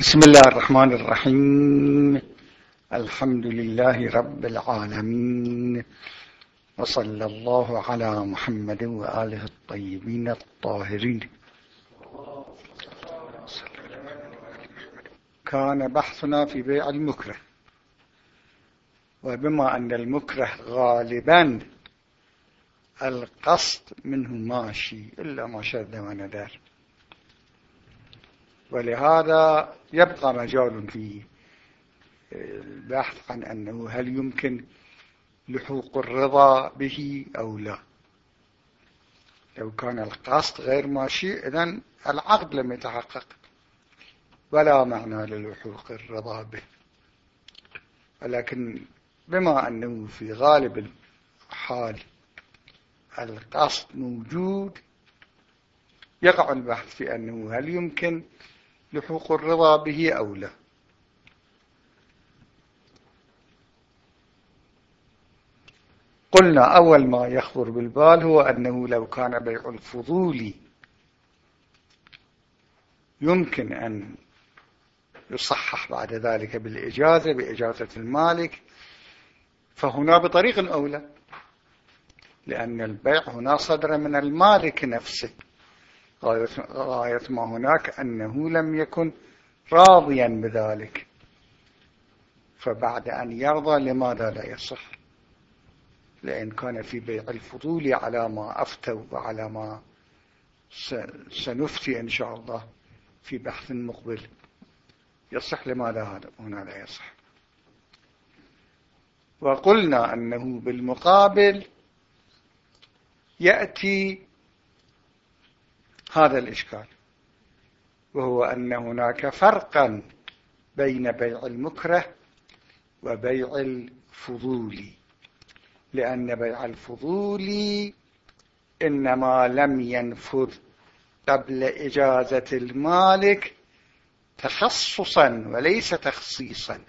بسم الله الرحمن الرحيم. الحمد لله رب العالمين. وصلى الله على محمد وآله الطيبين الطاهرين. كان بحثنا في بيع المكره. وبما أن المكره غالبا القصد منه ماشي إلا ما شد وندر ولهذا يبقى مجال في البحث عن أنه هل يمكن لحوق الرضا به أو لا. لو كان القصد غير ماشي إذن العقد لم يتحقق ولا معنى للحوق الرضا به. ولكن بما أنه في غالب الحال القصد موجود يقع البحث في أنه هل يمكن لحوق الرضا به أو لا. قلنا أول ما يخطر بالبال هو أنه لو كان بيع الفضول يمكن أن يصحح بعد ذلك بالإجازة بإجازة المالك. فهنا بطريق أولى لأن البيع هنا صدر من المالك نفسه. غاية ما هناك أنه لم يكن راضيا بذلك. فبعد أن يرضى لماذا لا يصح؟ لأن كان في بيع الفضول على ما أفتوا وعلى ما سنفتي إن شاء الله في بحث مقبل. يصح لماذا هذا؟ هنا لا يصح. وقلنا أنه بالمقابل يأتي هذا الإشكال وهو أن هناك فرقا بين بيع المكره وبيع الفضول لأن بيع الفضول إنما لم ينفذ قبل إجازة المالك تخصصا وليس تخصيصا.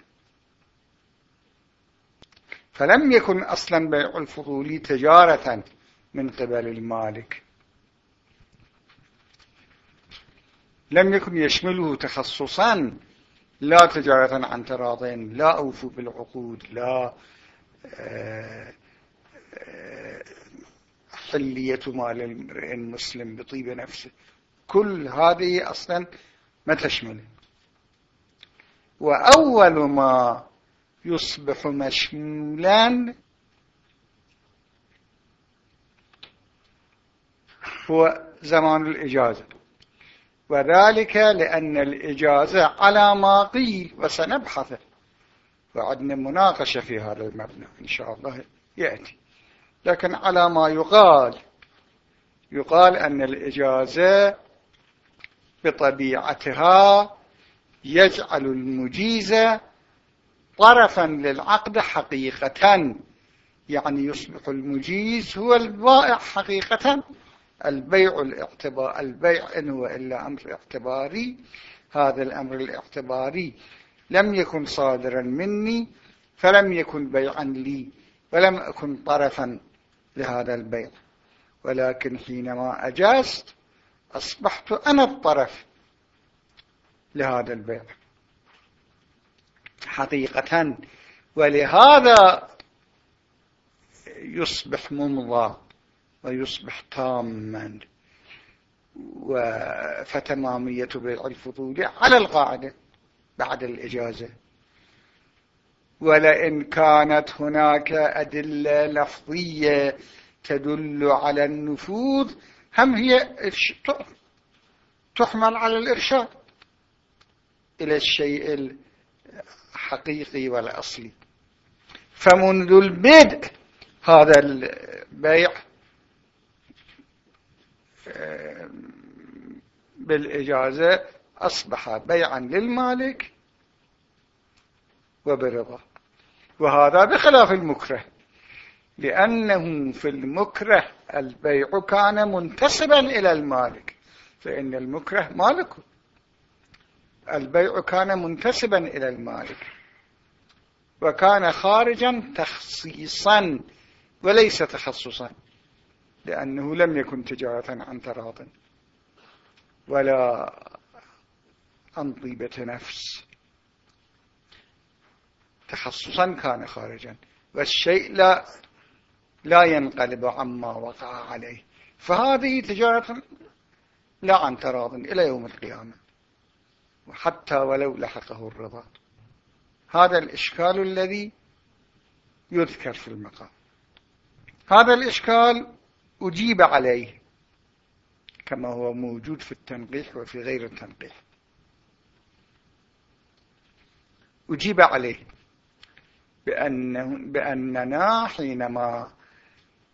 فلم يكن أصلا بيع الفضول تجارة من قبل المالك. لم يكن يشمله تخصصا لا تجارة عن تراضين لا أوفوا بالعقود لا آه، آه، حلية مال المرئ المسلم بطيب نفسه. كل هذه أصلا ما تشمله وأول ما يصبح مشمولا هو زمان الإجازة. وذلك لأن الإجازة على ما قيل وسنبحثه. وعدنا مناقشة في هذا المبنى إن شاء الله يأتي. لكن على ما يقال يقال أن الإجازة بطبيعتها يجعل المجيزة طرفا للعقد حقيقة. يعني يصبح المجيز هو البائع حقيقة. البيع الاعتبار البيع إن هو إلا أمر اعتباري هذا الأمر الاعتباري. لم يكن صادرا مني فلم يكن بيعا لي ولم أكن طرفا لهذا البيع. ولكن حينما أجازت أصبحت أنا الطرف لهذا البيع. حقيقة ولهذا يصبح ممضى ويصبح تاما. فتمامية بيع الفضول على القاعدة بعد الإجازة. ولئن كانت هناك أدلة لفظية تدل على النفوذ هم هي تحمل على الإرشاد إلى الشيء الحقيقي والأصلي. فمنذ البدء هذا البيع بالإجازة أصبح بيعا للمالك وبرضا. وهذا بخلاف المكره لأنه في المكره البيع كان منتسبا إلى المالك فإن المكره مالك البيع كان منتسبا إلى المالك وكان خارجا تخصيصا وليس تخصصا. لأنه لم يكن تجارة عن تراض. ولا عن طيبة نفس. تخصصا كان خارجا. والشيء لا لا ينقلب عما وقع عليه. فهذه تجارة لا عن تراض إلى يوم القيامة. وحتى ولو لحقه الرضا. هذا الإشكال الذي يذكر في المقام. هذا الإشكال أجيب عليه كما هو موجود في التنقيح وفي غير التنقيح. أجيب عليه بأنه بأننا حينما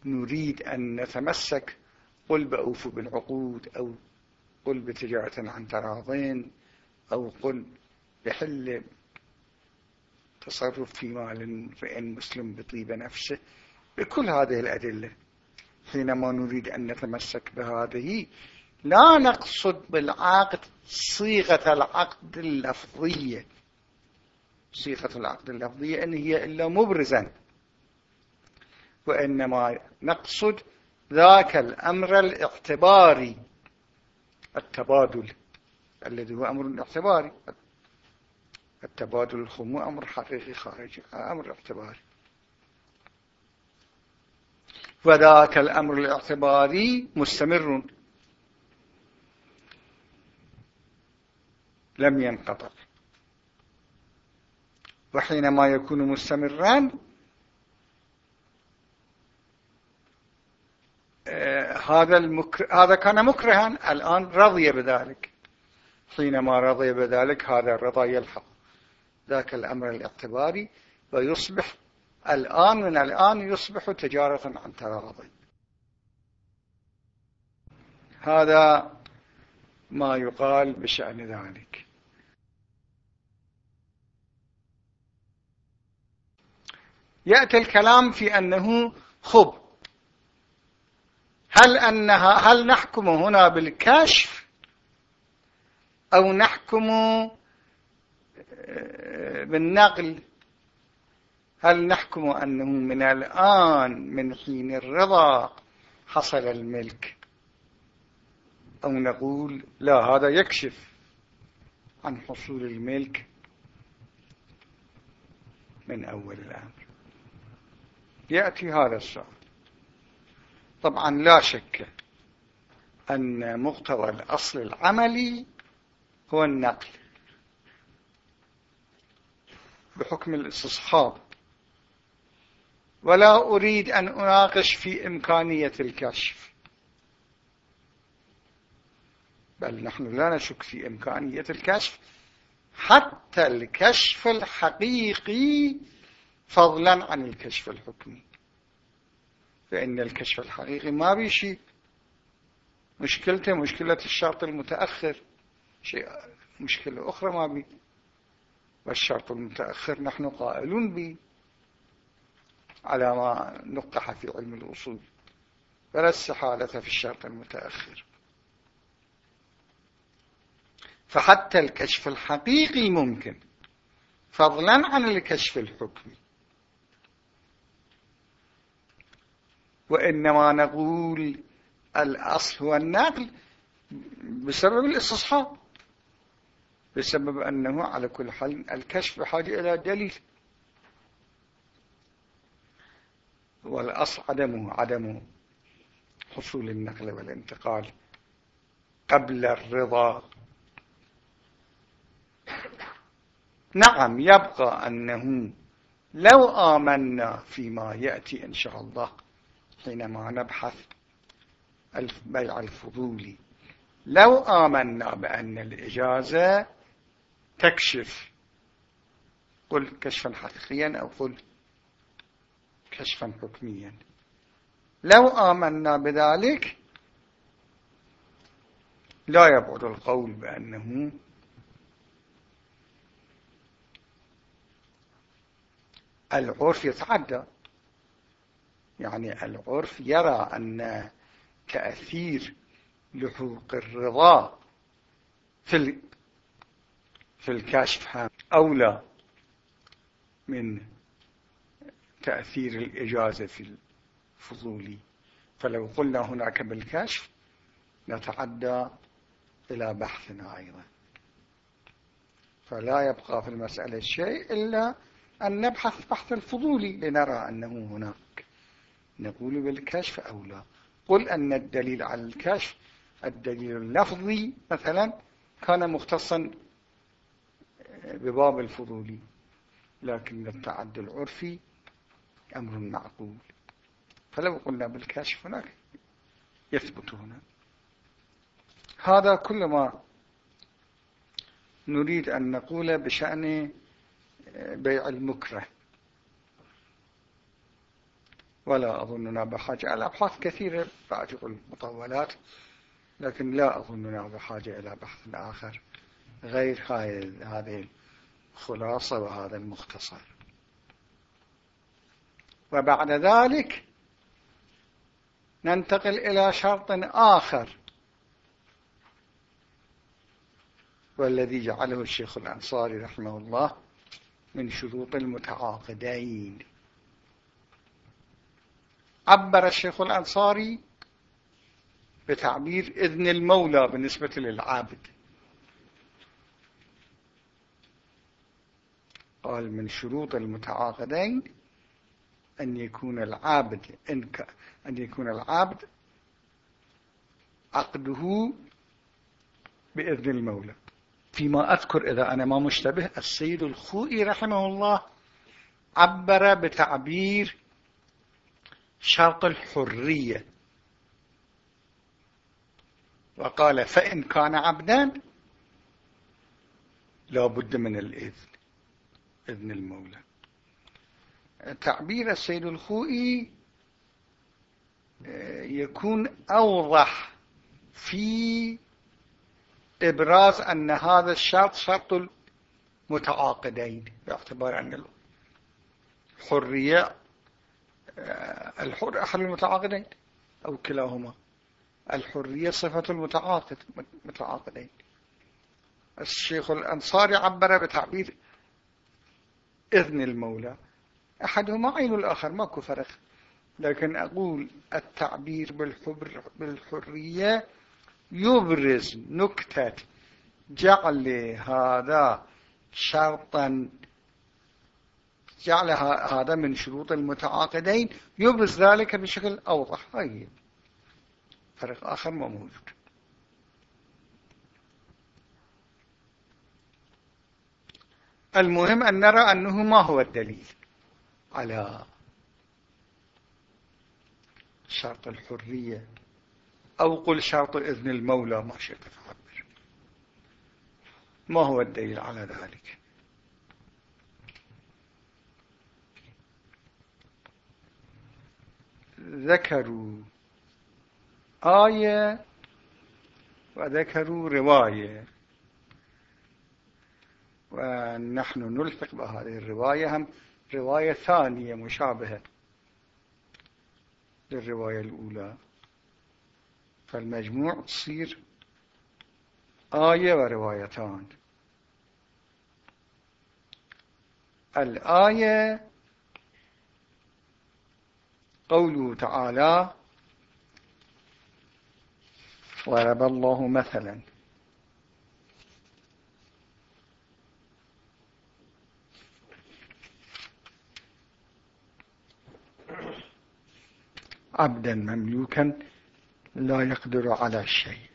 نريد أن نتمسك قل بأوفوا بالعقود أو قل بتجارة عن تراضين أو قل بحل تصرف في مال فإن مسلم بطيب نفسه بكل هذه الأدلة حينما نريد أن نتمسك بهذه لا نقصد بالعقد صيغة العقد اللفظية. صيغة العقد اللفظية أن هي إلا مبرزا. وإنما نقصد ذاك الأمر الاعتباري التبادل الذي هو أمر اعتباري. التبادل الخمو أمر حقيقي خارجي أمر اعتباري. وذاك الأمر الاعتباري مستمر. لم ينقطع. وحينما يكون مستمرا آه، هذا المكر... هذا كان مكرها. الآن رضي بذلك. حينما رضي بذلك هذا الرضا يلحق. ذاك الأمر الاعتباري ويصبح الآن من الآن يصبح تجارة عن تراضي هذا ما يقال بشأن ذلك. يأتي الكلام في أنه خب. هل أنها هل نحكم هنا بالكشف أو نحكم بالنقل هل نحكم أنه من الآن من حين الرضا حصل الملك؟ أو نقول لا هذا يكشف عن حصول الملك من أول الأمر. يأتي هذا السؤال. طبعا لا شك أن مقتضى الأصل العملي هو النقل. بحكم الاستصحاب ولا أريد أن أناقش في إمكانية الكشف. بل نحن لا نشك في إمكانية الكشف. حتى الكشف الحقيقي فضلا عن الكشف الحكمي. فإن الكشف الحقيقي ما بيشي مشكلته مشكلة الشرط المتأخر. شيء مشكلة أخرى ما بي والشرط المتأخر نحن قائلون به. على ما نقح في علم الأصول. فلا استحالة في الشرط المتأخر. فحتى الكشف الحقيقي ممكن. فضلا عن الكشف الحكمي. وإنما نقول الأصل هو النقل بسبب الاستصحاب. بسبب أنه على كل حال الكشف بحاجة إلى دليل. والأصل عدمه عدم حصول النقل والانتقال قبل الرضا. نعم يبقى أنه لو آمنا فيما يأتي إن شاء الله حينما نبحث البيع الفضولي لو آمنا بأن الإجازة تكشف قل كشفا حقيقيا أو قل كشفا حكميا. لو آمنا بذلك لا يبعد القول بأنه العرف يتعدى. يعني العرف يرى أن تأثير لحوق الرضا في في الكشف أولى من تأثير الإجازة في الفضولي فلو قلنا هناك بالكشف نتعدى إلى بحثنا أيضا. فلا يبقى في المسألة شيء إلا أن نبحث بحث الفضولي لنرى أنه هناك. نقول بالكشف أو لا. قل أن الدليل على الكشف الدليل اللفظي مثلا كان مختصا بباب الفضولي لكن التعدي العرفي أمر معقول. فلو قلنا بالكشف هناك يثبت هنا. هذا كل ما نريد أن نقول بشأن بيع المكره. ولا أظننا بحاجة إلى أبحاث كثيرة بعد المطولات لكن لا أظننا بحاجة إلى بحث آخر غير هذه الخلاصة وهذا المختصر. وبعد ذلك ننتقل إلى شرط آخر والذي جعله الشيخ الأنصاري رحمه الله من شروط المتعاقدين. عبر الشيخ الأنصاري بتعبير إذن المولى بالنسبة للعابد. قال من شروط المتعاقدين أن يكون العابد إن أن يكون العابد عقده بإذن المولى. فيما أذكر إذا أنا ما مشتبه السيد الخوئي رحمه الله عبر بتعبير شرط الحرية. وقال فإن كان عبدا لا بد من الإذن إذن المولى. تعبير السيد الخوئي آه، يكون أوضح في إبراز أن هذا الشرط شرط المتعاقدين باعتبار أن الحرية آه، الحر أحد المتعاقدين أو كلاهما. الحرية صفة المتعاقد متعاقدين. الشيخ الأنصاري عبر بتعبير إذن المولى. أحدهما عين الآخر ماكو فرق. لكن أقول التعبير بالحرية يبرز نكتة جعل هذا شرطا جعل هذا من شروط المتعاقدين يبرز ذلك بشكل أوضح. هاي فرق آخر ما موجود. المهم أن نرى أنه ما هو الدليل. على شرط الحرية أو قل شرط إذن المولى ما شئت تعبر ما هو الدليل على ذلك؟ ذكروا آية وذكروا رواية. ونحن نلحق بهذه الرواية هم رواية ثانية مشابهة للرواية الأولى. فالمجموع تصير آية وروايتان. الآية قوله تعالى ضرب الله مثلا. عبدا مملوكا لا يقدر على شيء.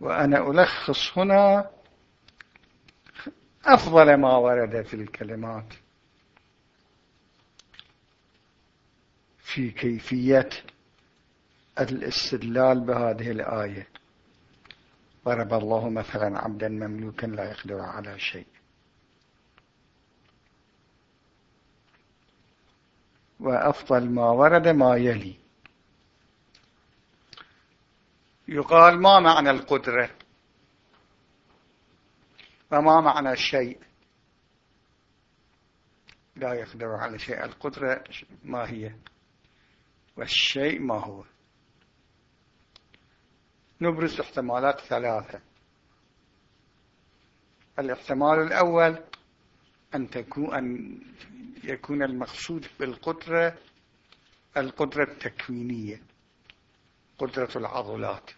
وأنا ألخص هنا أفضل ما ورد في الكلمات في كيفية الاستدلال بهذه الآية. ضرب الله مثلا عبدا مملوكا لا يقدر على شيء. وأفضل ما ورد ما يلي. يقال ما معنى القدرة؟ وما معنى الشيء لا يقدر على شيء. القدرة ما هي؟ والشيء ما هو؟ نبرز احتمالات ثلاثة. الاحتمال الأول أن, تكون أن يكون المقصود بالقدرة القدرة التكوينية قدرة العضلات.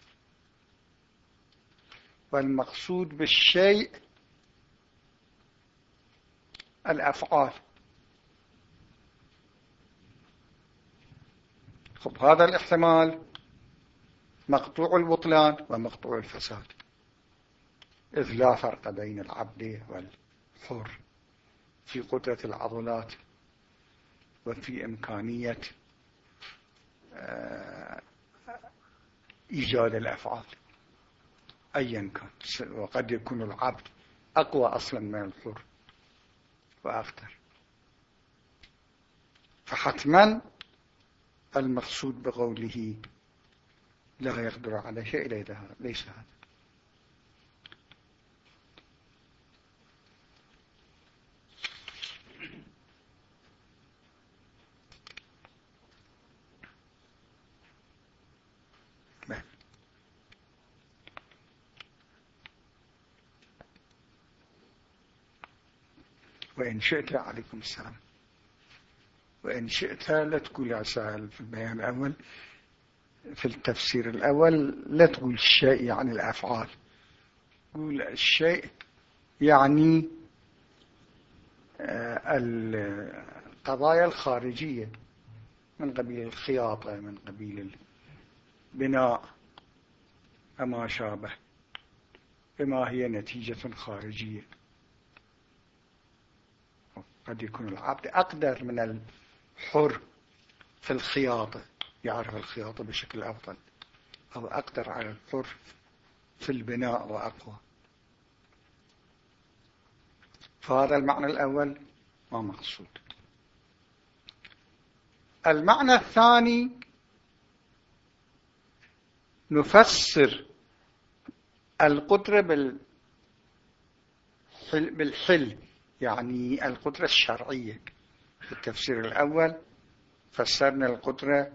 والمقصود بالشيء الأفعال. خب هذا الاحتمال. مقطوع البطلان ومقطوع الفساد. إذ لا فرق بين العبد والحر في قدرة العضلات وفي إمكانية آه، إيجاد الأفعال. أيا كان. وقد يكون العبد أقوى أصلا من الحر وأقدر فحتما المقصود بقوله لا يقدر على شيء ليس هذا. وإن شئت عليكم السلام. وإن شئت لا تقول يا سهل في البيان الأول. في التفسير الأول لا تقول الشيء يعني الأفعال. قول الشيء يعني آه، القضايا الخارجية. من قبيل الخياطة من قبيل البناء وما شابه. بما هي نتيجة خارجية. قد يكون العبد أقدر من الحر في الخياطة. يعرف الخياطة بشكل أفضل. أو أقدر على الحر في البناء وأقوى فهذا المعنى الأول ما مقصود. المعنى الثاني نفسر القدرة بالحل يعني القدرة الشرعية. في التفسير الأول فسرنا القدرة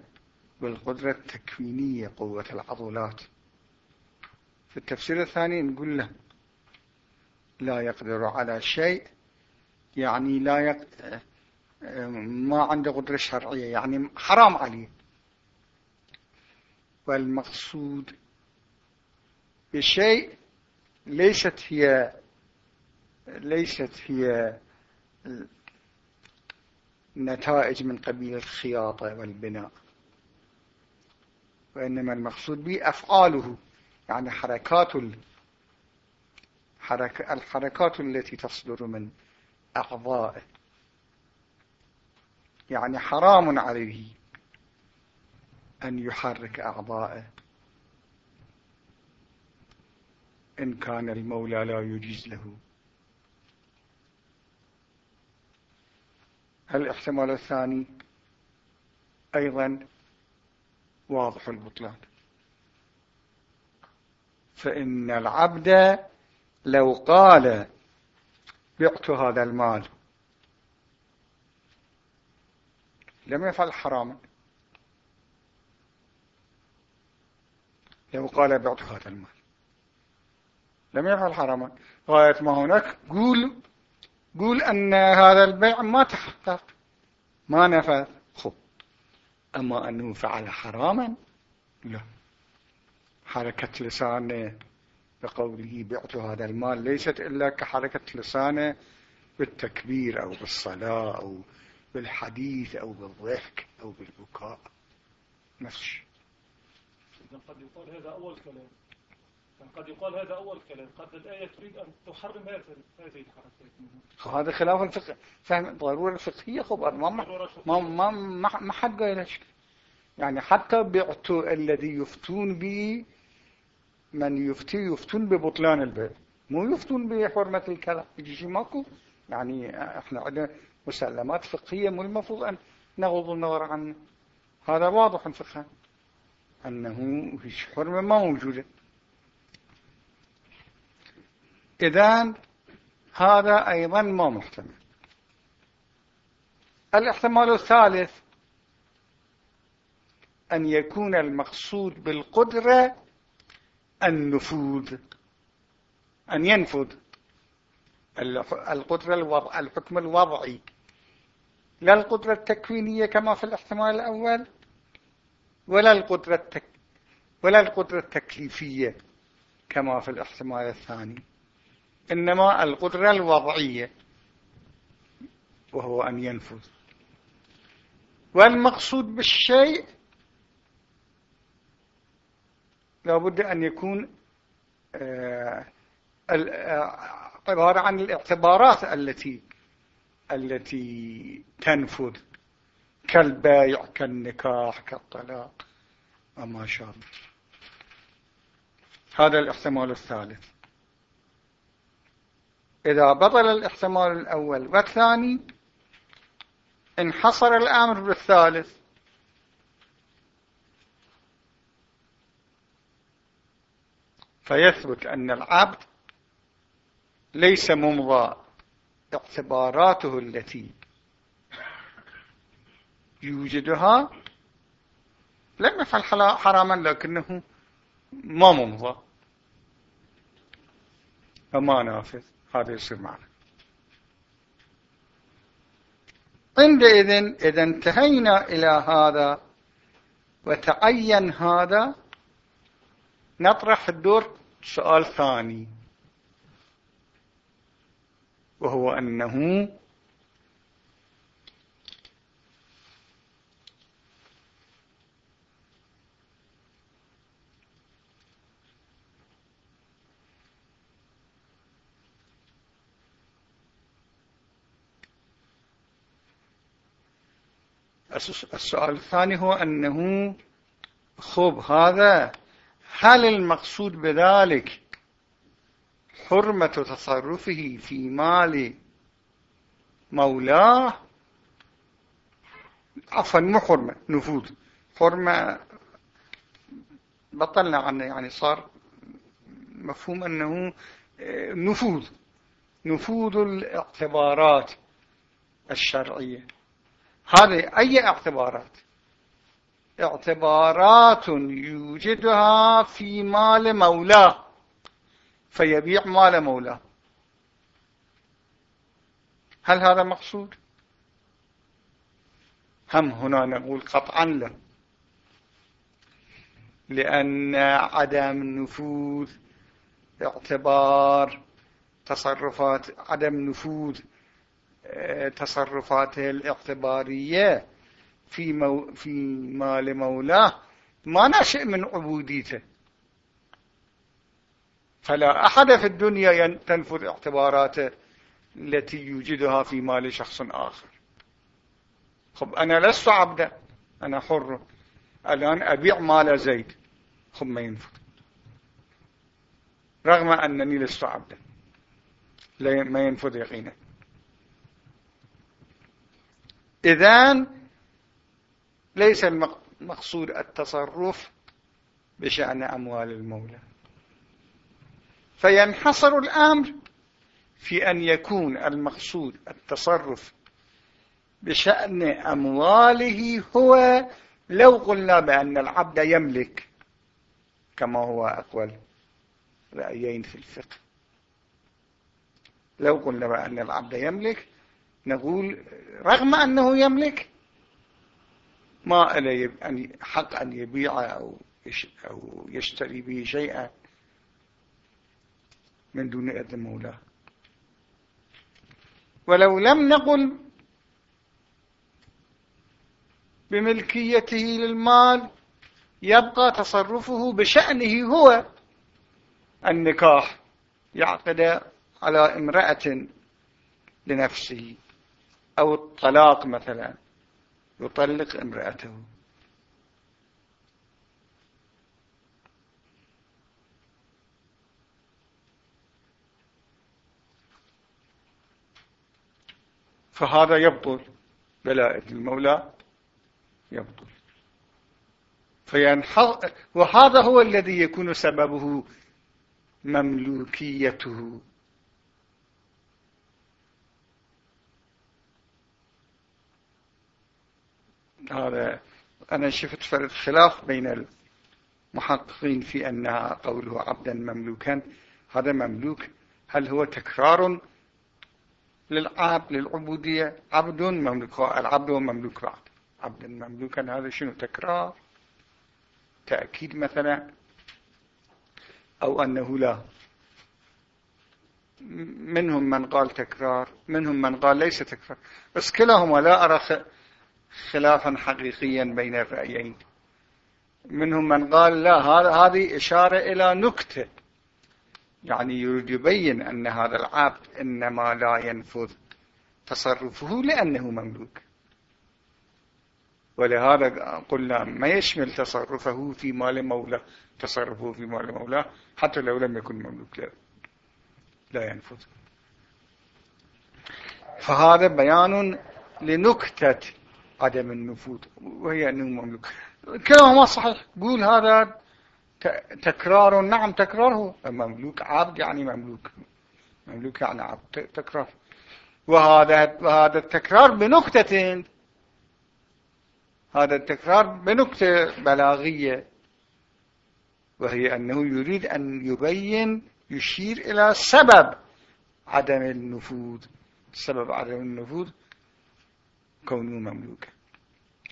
بالقدرة التكوينية قوة العضلات. في التفسير الثاني نقول له لا يقدر على شيء يعني لا يق... ما عنده قدرة شرعية يعني حرام عليه. والمقصود بشيء ليست هي ليست هي نتائج من قبيل الخياطة والبناء. وإنما المقصود به أفعاله يعني حركات الحركات التي تصدر من أعضائه. يعني حرام عليه أن يحرك أعضائه. إن كان المولى لا يجيز له. الاحتمال الثاني؟ أيضا واضح البطلان. فإن العبد لو قال بعت هذا المال لم يفعل حراما. لو قال بعت هذا المال لم يفعل حراما. غاية ما هناك قول قول أن هذا البيع ما تحقق ما نفذ خب. أما أنه فعل حراما؟ لا. حركة لسانه بقوله بعت هذا المال ليست إلا كحركة لسانه بالتكبير أو بالصلاة أو بالحديث أو بالضحك أو بالبكاء. نفس الشيء. قد يقال هذا أول كلام. قد يقال هذا أول كلام. قد الآية تريد أن تحرم هذه الحركات. هذا خلاف الفقه. فهم ضرورة الفقهية خب ما ما ما ما حد قال يعني حتى بعتوا الذي يفتون به من يفتي يفتون ببطلان البيع مو يفتون بحرمة الكلام. يجي ماكو؟ يعني إحنا عندنا مسلمات فقهية مو المفروض أن نغض النظر عنه. هذا واضح فقها أنه فيش حرمة ما موجودة. إذن هذا أيضا ما محتمل. الاحتمال الثالث أن يكون المقصود بالقدرة النفوذ أن ينفذ القدرة الوضع الحكم الوضعي. لا القدرة التكوينية كما في الاحتمال الأول ولا القدرة ولا القدرة التكليفية كما في الاحتمال الثاني. إنما القدرة الوضعية وهو أن ينفذ. والمقصود بالشيء لابد أن يكون آه، آه، عبارة عن الاعتبارات التي التي تنفذ كالبايع كالنكاح كالطلاق وما شابه. هذا الاحتمال الثالث. إذا بطل الاحتمال الأول والثاني انحصر الأمر بالثالث. فيثبت أن العبد ليس ممضى اعتباراته التي يوجدها. لم يفعل حراما لكنه ما ممضى. فما نافذ. هذا يصير معنا عندئذ إذا انتهينا إلى هذا وتعين هذا نطرح الدور سؤال ثاني وهو أنه السؤال الثاني هو أنه خب هذا. هل المقصود بذلك حرمة تصرفه في مال مولاه؟ عفوا مو حرمة نفوذ. حرمة بطلنا عنه يعني صار مفهوم أنه آه، نفوذ. نفوذ الاعتبارات الشرعية. هذه أي اعتبارات؟ اعتبارات يوجدها في مال مولاه فيبيع مال مولاه. هل هذا مقصود؟ هم هنا نقول قطعا لا. لأن عدم النفوذ اعتبار تصرفات عدم نفوذ تصرفاته الاعتبارية في, مو في مال مولاه ما نشئ من عبوديته. فلا أحد في الدنيا تنفذ اعتباراته التي يوجدها في مال شخص آخر. خب أنا لست عبدا أنا حر. الآن أبيع مال زيد خب ما ينفذ. رغم أنني لست عبدا. ما ينفذ يقينا. إذن ليس المقصود التصرف بشأن أموال المولى. فينحصر الأمر في أن يكون المقصود التصرف بشأن أمواله هو لو قلنا بأن العبد يملك كما هو أقول رأيين في الفقه. لو قلنا بأن العبد يملك نقول رغم أنه يملك ما حق أن يبيع أو يشتري به شيئا من دون إذن مولاه. ولو لم نقل بملكيته للمال يبقى تصرفه بشأنه هو النكاح يعقد على امرأة لنفسه. أو الطلاق مثلا يطلق امرأته. فهذا يبطل بلاءة المولى يبطل. فينحظ وهذا هو الذي يكون سببه مملوكيته. هذا أنا شفت فرد خلاف بين المحققين في أنها قوله عبدا مملوكا هذا مملوك هل هو تكرار للعاب للعبودية؟ عبد مملوك العبد هو مملوك بعد. عبدا مملوكا هذا شنو؟ تكرار. تأكيد مثلا أو أنه لا. منهم من قال تكرار منهم من قال ليس تكرار. بس كلاهما لا أرى خلافا حقيقيا بين الرأيين منهم من قال لا هذه إشارة إلى نكتة. يعني يريد يبين أن هذا العبد إنما لا ينفذ تصرفه لأنه مملوك. ولهذا قلنا ما يشمل تصرفه في مال مولاه تصرفه في مال مولاه حتى لو لم يكن مملوك لا, لا ينفذ. فهذا بيان لنكتة عدم النفوذ وهي أنه مملوك. كلامه صحيح. قول هذا تكرار نعم تكراره مملوك عبد يعني مملوك. مملوك يعني عبد تكرار. وهذا وهذا التكرار بنكتة. هذا التكرار بنكتة بلاغية. وهي أنه يريد أن يبين يشير إلى سبب عدم النفوذ. سبب عدم النفوذ كونه مملوكا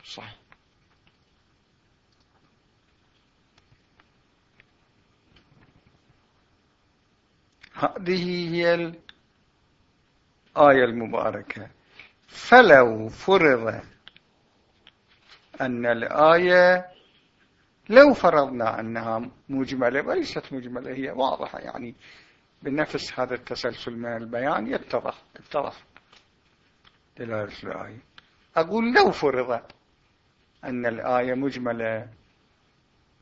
صح هذه هي الآية المباركة. فلو فرض أن الآية لو فرضنا أنها مجملة وليست مجملة هي واضحة يعني بنفس هذا التسلسل من البيان يتضح اتضح دلالة الآية. أقول لو فرض أن الآية مجملة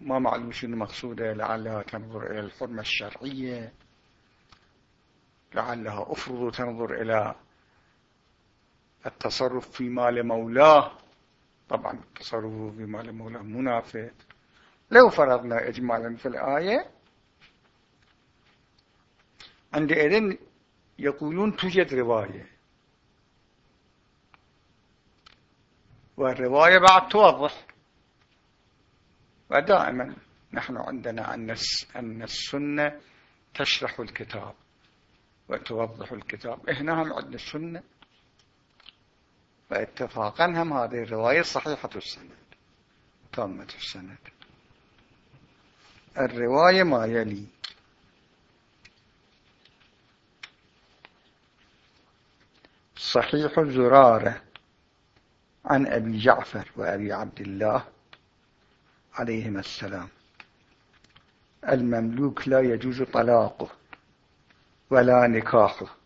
ما معلوم شنو مقصودة لعلها تنظر إلى الحرمة الشرعية لعلها أفرض تنظر إلى التصرف في مال مولاه. طبعا التصرف في مال مولاه منافذ لو فرضنا إجمالا في الآية عندئذ يقولون توجد رواية. والرواية بعد توضح. ودائما نحن عندنا أن السنة تشرح الكتاب وتوضح الكتاب. هنا هم عندنا السنة. فاتفاقا هم هذه الرواية صحيحة السند تامة السند. الرواية ما يلي. صحيح زرارة عن أبي جعفر وأبي عبد الله عليهما السلام. المملوك لا يجوز طلاقه ولا نكاحه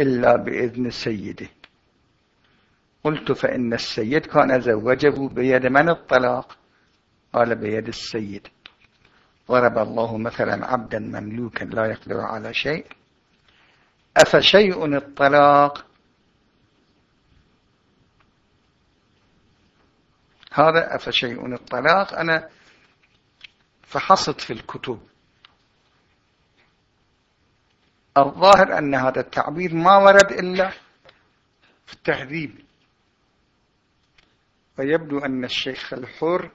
إلا بإذن سيده. قلت فإن السيد كان زوجه بيد من الطلاق؟ قال بيد السيد. ضرب الله مثلا عبدا مملوكا لا يقدر على شيء. أفشيء الطلاق هذا أفشيء الطلاق أنا فحصت في الكتب. الظاهر أن هذا التعبير ما ورد إلا في التهذيب ويبدو أن الشيخ الحر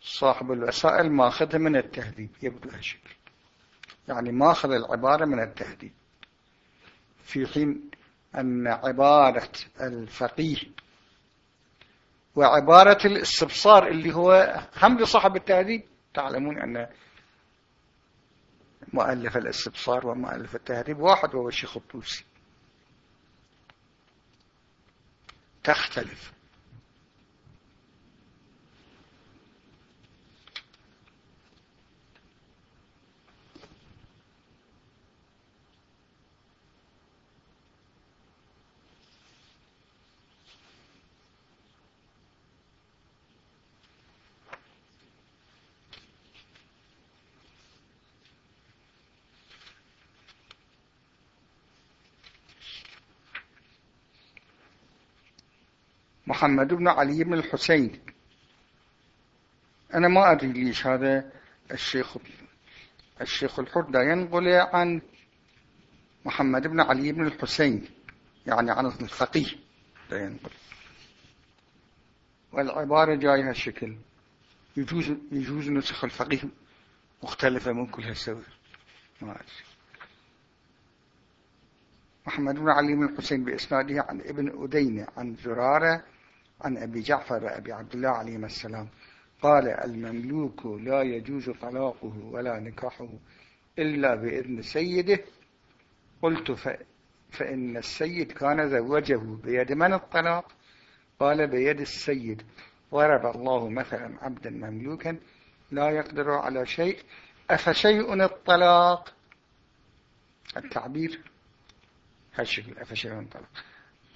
صاحب الوسائل ماخذها من التهذيب. يبدو هالشكل يعني ماخذ العبارة من التهذيب. في حين أن عبارة الفقيه وعبارة الاستبصار اللي هو حمد صاحب التهذيب تعلمون أن مؤلف الاستبصار ومؤلف التهذيب واحد وهو الشيخ الطوسي. تختلف. محمد بن علي بن الحسين. أنا ما أدري ليش هذا الشيخ الشيخ الحر ينقل عن محمد بن علي بن الحسين يعني عن الفقيه لا ينقل. والعبارة جايها الشكل يجوز, يجوز نسخ الفقيه مختلفة من كل هالسوي. ما أدري. محمد بن علي بن الحسين بإسناده عن ابن أدينة عن زرارة عن أبي جعفر وأبي عبد الله عليهما السلام. قال المملوك لا يجوز طلاقه ولا نكاحه إلا بإذن سيده. قلت فإن السيد كان زوجه بيد من الطلاق؟ قال بيد السيد. ضرب الله مثلا عبدا مملوكا لا يقدر على شيء. أفشيء الطلاق؟ التعبير. هالشكل أفشيء الطلاق.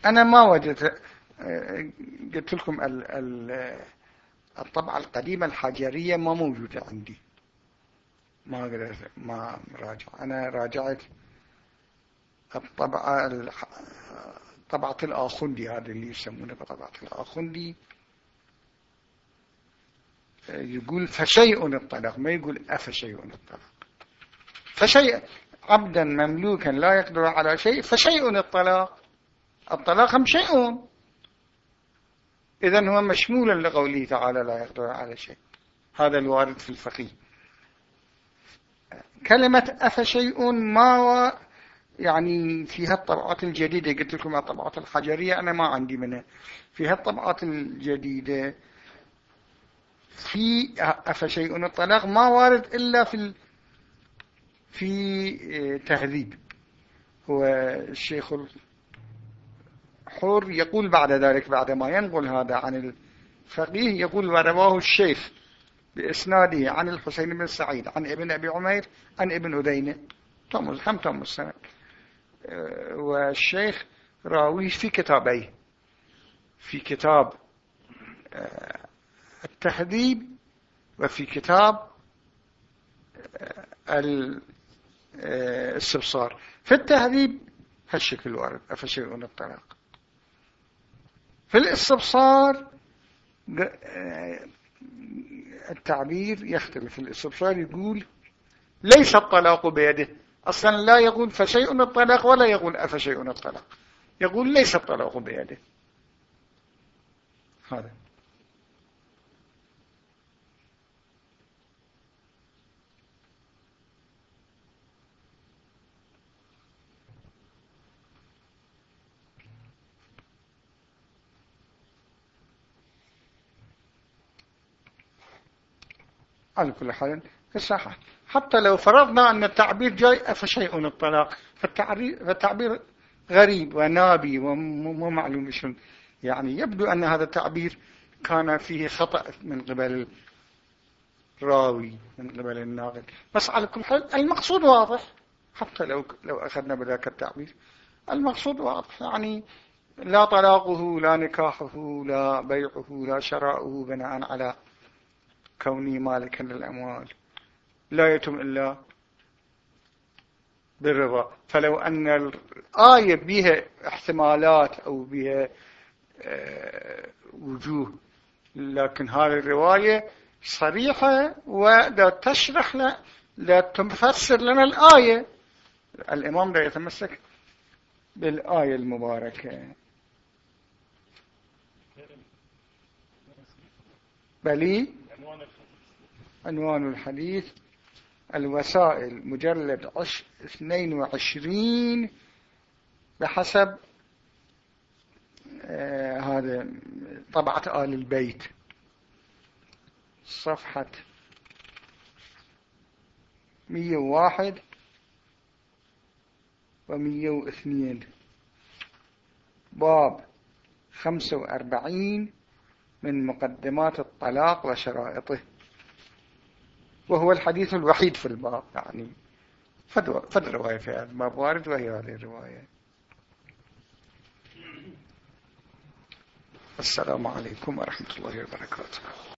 أنا ما وجدت قلت لكم الطبعة القديمة الحجرية ما موجودة عندي. ما قدرت ما راجع. أنا راجعت الطبعة طبعة الآخندي هذا اللي يسمونه بطبعة الآخندي. يقول فشيء الطلاق. ما يقول أفشيء الطلاق. فشيء عبدا مملوكا لا يقدر على شيء فشيء الطلاق. الطلاق هم شيء. إذن هو مشمولا لقوله تعالى لا يقدر على شيء. هذا الوارد في الفقيه. كلمة أفشيء ما يعني في هالطبعات الجديدة. قلت لكم الطبعات الحجرية أنا ما عندي منها. في هالطبعات الجديدة. في أفشيء الطلاق ما وارد إلا في في آه، تهذيب. هو الشيخ الحر يقول بعد ذلك بعد ما ينقل هذا عن الفقيه يقول ورواه الشيخ بإسناده عن الحسين بن سعيد عن ابن أبي عمير عن ابن أدينة تومز هم تومز السنة آه، والشيخ راويه في كتابيه في كتاب آه، التهذيب وفي كتاب الاستبصار في التهذيب هالشكل وارد أفشيء الطلاق في الاستبصار التعبير يختلف. الاستبصار يقول ليس الطلاق بيده. أصلا لا يقول فشيء الطلاق ولا يقول أفشيء الطلاق. يقول ليس الطلاق بيده. هذا. على كل حال الصحة حتى لو فرضنا أن التعبير جاي فشيء الطلاق. فالتعبير غريب ونابي ومو معلوم يعني يبدو أن هذا التعبير كان فيه خطأ من قبل الراوي من قبل الناقل بس على كل حال المقصود واضح. حتى لو لو أخذنا بذاك التعبير. المقصود واضح. يعني لا طلاقه لا نكاحه لا بيعه لا شراؤه بناء على كوني مالكا للأموال. لا يتم إلا بالرضا. فلو أن الآية بها احتمالات أو بها آه، وجوه لكن هذه الرواية صريحة ولا تشرح لا, لا تفسر لنا الآية. الإمام لا يتمسك بالآية المباركة. بلي؟ عنوان الحديث الوسائل مجلد 22 بحسب آه هذا طبعة آل البيت. صفحة 101 و102 باب 45 من مقدمات الطلاق وشرائطه. وهو الحديث الوحيد في الباب يعني فد رواية في هذا الباب وارد وهي هذه الرواية. السلام عليكم ورحمة الله وبركاته.